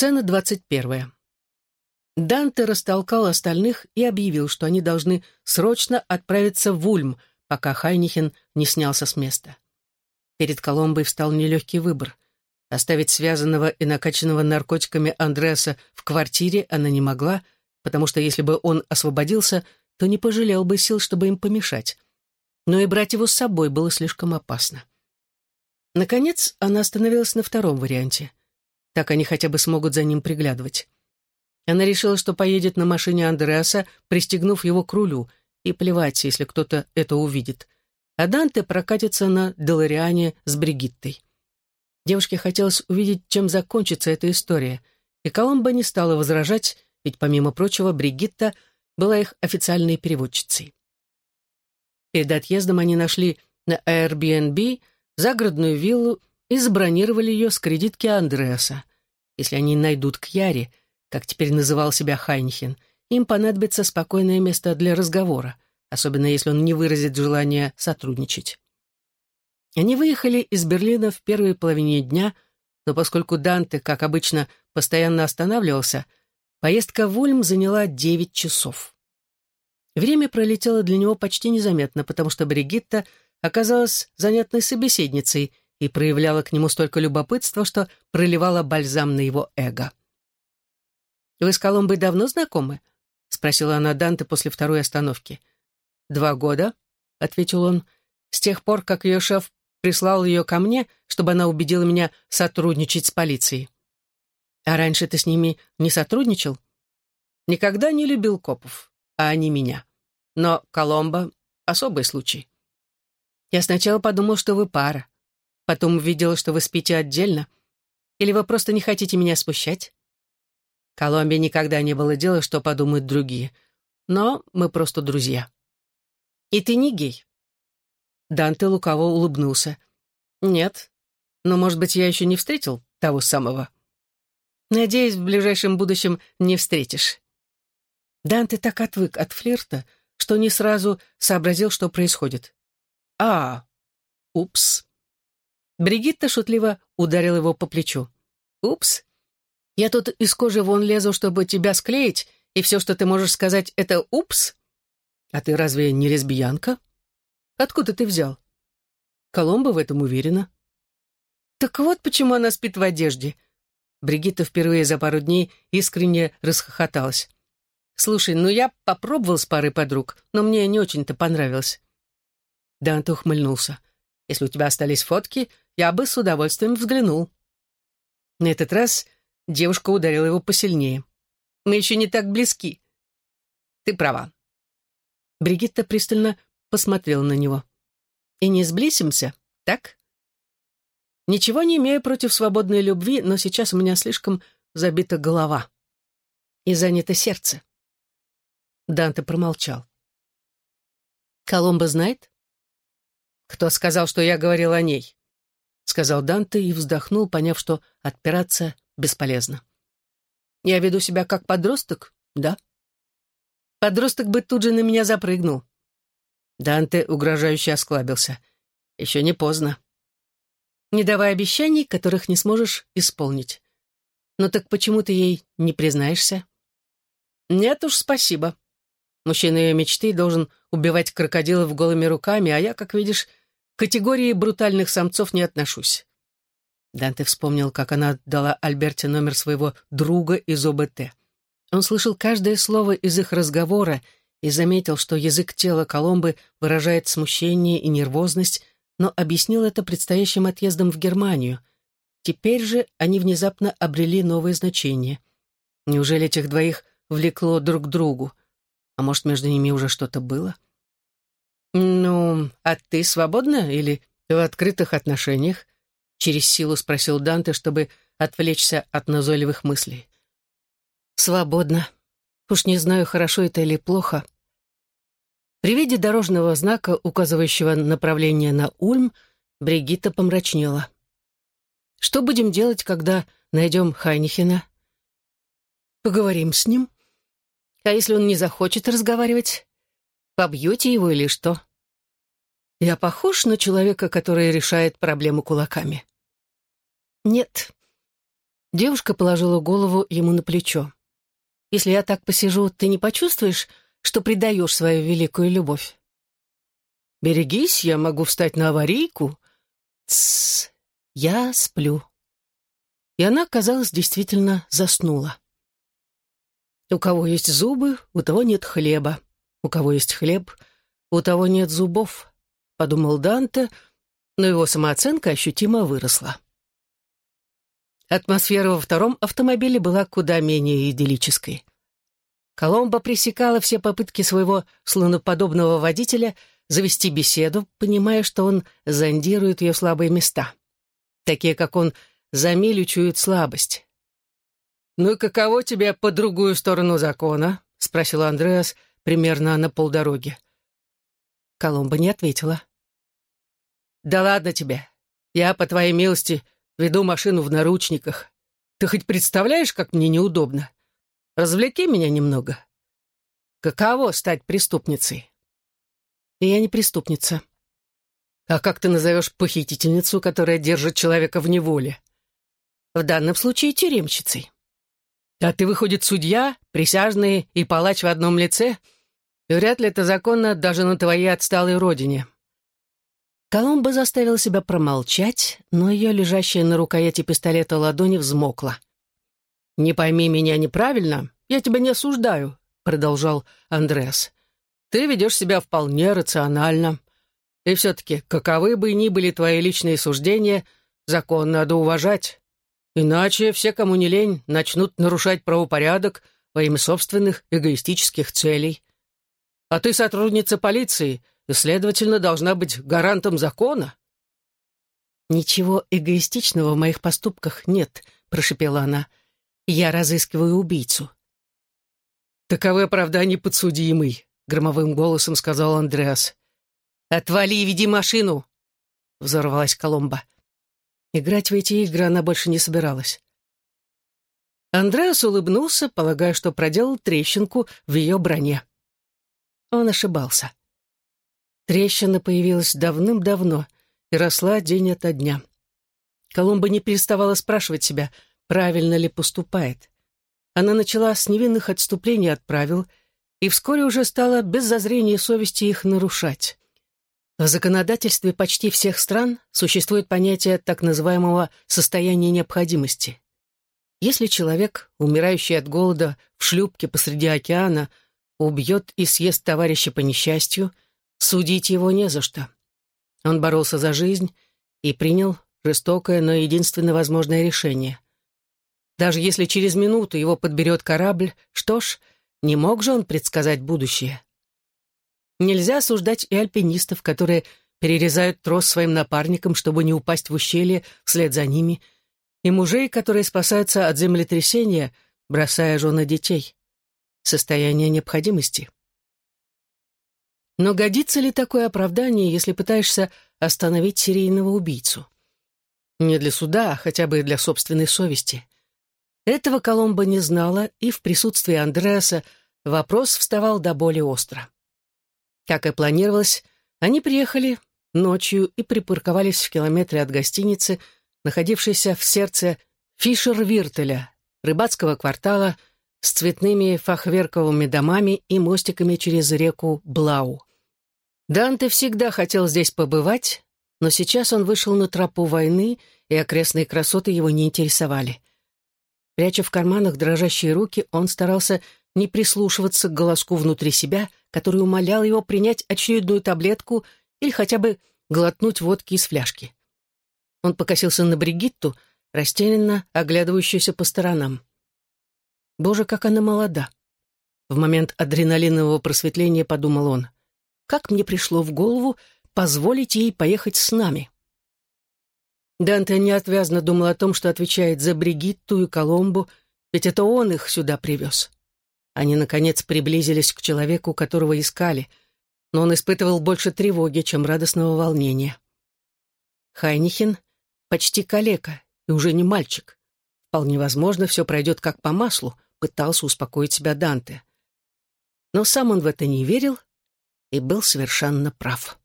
Сцена двадцать первая. Данте растолкал остальных и объявил, что они должны срочно отправиться в Ульм, пока Хайнихен не снялся с места. Перед Коломбой встал нелегкий выбор. Оставить связанного и накачанного наркотиками Андреаса в квартире она не могла, потому что если бы он освободился, то не пожалел бы сил, чтобы им помешать. Но и брать его с собой было слишком опасно. Наконец, она остановилась на втором варианте. Так они хотя бы смогут за ним приглядывать. Она решила, что поедет на машине Андреаса, пристегнув его к рулю, и плевать, если кто-то это увидит. А Данте прокатится на Делариане с Бригиттой. Девушке хотелось увидеть, чем закончится эта история, и Коломбо не стала возражать, ведь, помимо прочего, Бригитта была их официальной переводчицей. Перед отъездом они нашли на Airbnb загородную виллу и забронировали ее с кредитки Андреаса. Если они найдут Кьяри, как теперь называл себя Хайнхен, им понадобится спокойное место для разговора, особенно если он не выразит желания сотрудничать. Они выехали из Берлина в первой половине дня, но поскольку Данте, как обычно, постоянно останавливался, поездка в Ульм заняла 9 часов. Время пролетело для него почти незаметно, потому что Бригитта оказалась занятной собеседницей и проявляла к нему столько любопытства, что проливала бальзам на его эго. «Вы с Коломбой давно знакомы?» — спросила она Данте после второй остановки. «Два года», — ответил он, — «с тех пор, как ее шеф прислал ее ко мне, чтобы она убедила меня сотрудничать с полицией». «А раньше ты с ними не сотрудничал?» «Никогда не любил копов, а они меня. Но Коломба — особый случай». «Я сначала подумал, что вы пара. Потом увидела, что вы спите отдельно. Или вы просто не хотите меня спущать?» Коломбе никогда не было дела, что подумают другие. Но мы просто друзья. И ты не гей. Данте лукаво улыбнулся. Нет. Но, может быть, я еще не встретил того самого. Надеюсь, в ближайшем будущем не встретишь. Данте так отвык от флирта, что не сразу сообразил, что происходит. А, упс. Бригитта шутливо ударила его по плечу. Упс. Я тут из кожи вон лезу, чтобы тебя склеить, и все, что ты можешь сказать, это «упс»? А ты разве не лесбиянка? Откуда ты взял? Коломба в этом уверена. Так вот почему она спит в одежде. Бригитта впервые за пару дней искренне расхохоталась. «Слушай, ну я попробовал с парой подруг, но мне не очень-то понравилось». Данте ухмыльнулся. «Если у тебя остались фотки, я бы с удовольствием взглянул». На этот раз Девушка ударила его посильнее. «Мы еще не так близки». «Ты права». Бригитта пристально посмотрела на него. «И не сблизимся, так?» «Ничего не имею против свободной любви, но сейчас у меня слишком забита голова. И занято сердце». Данте промолчал. «Коломбо знает?» «Кто сказал, что я говорил о ней?» — сказал Данте и вздохнул, поняв, что отпираться бесполезно. Я веду себя как подросток, да? Подросток бы тут же на меня запрыгнул. Данте угрожающе осклабился. Еще не поздно. Не давай обещаний, которых не сможешь исполнить. Но так почему ты ей не признаешься? Нет уж, спасибо. Мужчина ее мечты должен убивать крокодилов голыми руками, а я, как видишь, категории брутальных самцов не отношусь. Данте вспомнил, как она дала Альберте номер своего друга из ОБТ. Он слышал каждое слово из их разговора и заметил, что язык тела Коломбы выражает смущение и нервозность, но объяснил это предстоящим отъездом в Германию. Теперь же они внезапно обрели новое значение. Неужели этих двоих влекло друг к другу? А может, между ними уже что-то было? «Ну, а ты свободна или в открытых отношениях?» через силу спросил Данте, чтобы отвлечься от назойливых мыслей. «Свободно. Уж не знаю, хорошо это или плохо». При виде дорожного знака, указывающего направление на Ульм, Бригитта помрачнела. «Что будем делать, когда найдем Хайнихена?» «Поговорим с ним. А если он не захочет разговаривать? Побьете его или что?» «Я похож на человека, который решает проблему кулаками?» Нет. Девушка положила голову ему на плечо. «Если я так посижу, ты не почувствуешь, что предаешь свою великую любовь?» «Берегись, я могу встать на аварийку». «Тссс, я сплю». И она, казалось, действительно заснула. У кого есть зубы, у того нет хлеба. У кого есть хлеб, у того нет зубов, подумал Данте, но его самооценка ощутимо выросла. Атмосфера во втором автомобиле была куда менее идиллической. Коломбо пресекала все попытки своего слоноподобного водителя завести беседу, понимая, что он зондирует ее слабые места. Такие, как он, за милю чуют слабость. «Ну и каково тебе по другую сторону закона?» — спросил Андреас примерно на полдороги. Коломба не ответила. «Да ладно тебе. Я, по твоей милости, веду машину в наручниках. Ты хоть представляешь, как мне неудобно? Развлеки меня немного. Каково стать преступницей?» И я не преступница. А как ты назовешь похитительницу, которая держит человека в неволе? В данном случае тюремщицей. А ты, выходит, судья, присяжный и палач в одном лице? И вряд ли это законно даже на твоей отсталой родине. Коломба заставила себя промолчать, но ее лежащая на рукояти пистолета ладони взмокла. «Не пойми меня неправильно, я тебя не осуждаю», — продолжал Андреас. «Ты ведешь себя вполне рационально. И все-таки, каковы бы ни были твои личные суждения, закон надо уважать. Иначе все, кому не лень, начнут нарушать правопорядок во имя собственных эгоистических целей. А ты сотрудница полиции и, следовательно, должна быть гарантом закона. «Ничего эгоистичного в моих поступках нет», — прошепела она. «Я разыскиваю убийцу». «Таковы оправдания подсудимый», — громовым голосом сказал Андреас. «Отвали и веди машину!» — взорвалась Коломба. Играть в эти игры она больше не собиралась. Андреас улыбнулся, полагая, что проделал трещинку в ее броне. Он ошибался. Трещина появилась давным-давно и росла день ото дня. Колумба не переставала спрашивать себя, правильно ли поступает. Она начала с невинных отступлений от правил и вскоре уже стала без зазрения совести их нарушать. В законодательстве почти всех стран существует понятие так называемого состояния необходимости. Если человек, умирающий от голода в шлюпке посреди океана, убьет и съест товарища по несчастью, судить его не за что. Он боролся за жизнь и принял жестокое, но единственно возможное решение. Даже если через минуту его подберет корабль, что ж, не мог же он предсказать будущее. Нельзя осуждать и альпинистов, которые перерезают трос своим напарникам, чтобы не упасть в ущелье вслед за ними, и мужей, которые спасаются от землетрясения, бросая жены детей. Состояние необходимости. Но годится ли такое оправдание, если пытаешься остановить серийного убийцу? Не для суда, а хотя бы для собственной совести. Этого Коломба не знала, и в присутствии Андреаса вопрос вставал до боли остро. Как и планировалось, они приехали ночью и припарковались в километре от гостиницы, находившейся в сердце Фишер-Виртеля, рыбацкого квартала с цветными фахверковыми домами и мостиками через реку Блау. Данте всегда хотел здесь побывать, но сейчас он вышел на тропу войны, и окрестные красоты его не интересовали. Пряча в карманах дрожащие руки, он старался не прислушиваться к голоску внутри себя, который умолял его принять очередную таблетку или хотя бы глотнуть водки из фляжки. Он покосился на Бригитту, растерянно оглядывающуюся по сторонам. «Боже, как она молода!» В момент адреналинового просветления подумал он. «Как мне пришло в голову позволить ей поехать с нами?» Данте неотвязно думал о том, что отвечает за Бригитту и Коломбу, ведь это он их сюда привез. Они, наконец, приблизились к человеку, которого искали, но он испытывал больше тревоги, чем радостного волнения. Хайнихин почти калека и уже не мальчик. Вполне возможно, все пройдет как по маслу, пытался успокоить себя Данте. Но сам он в это не верил и был совершенно прав.